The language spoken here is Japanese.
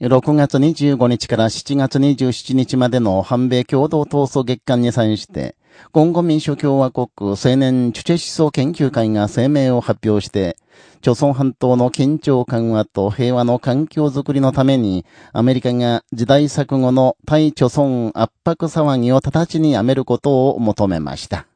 6月25日から7月27日までの反米共同闘争月間に際して、今後民主共和国青年チュチェ思想研究会が声明を発表して、朝鮮半島の緊張緩和と平和の環境づくりのために、アメリカが時代錯誤の対朝鮮圧迫騒ぎを直ちにやめることを求めました。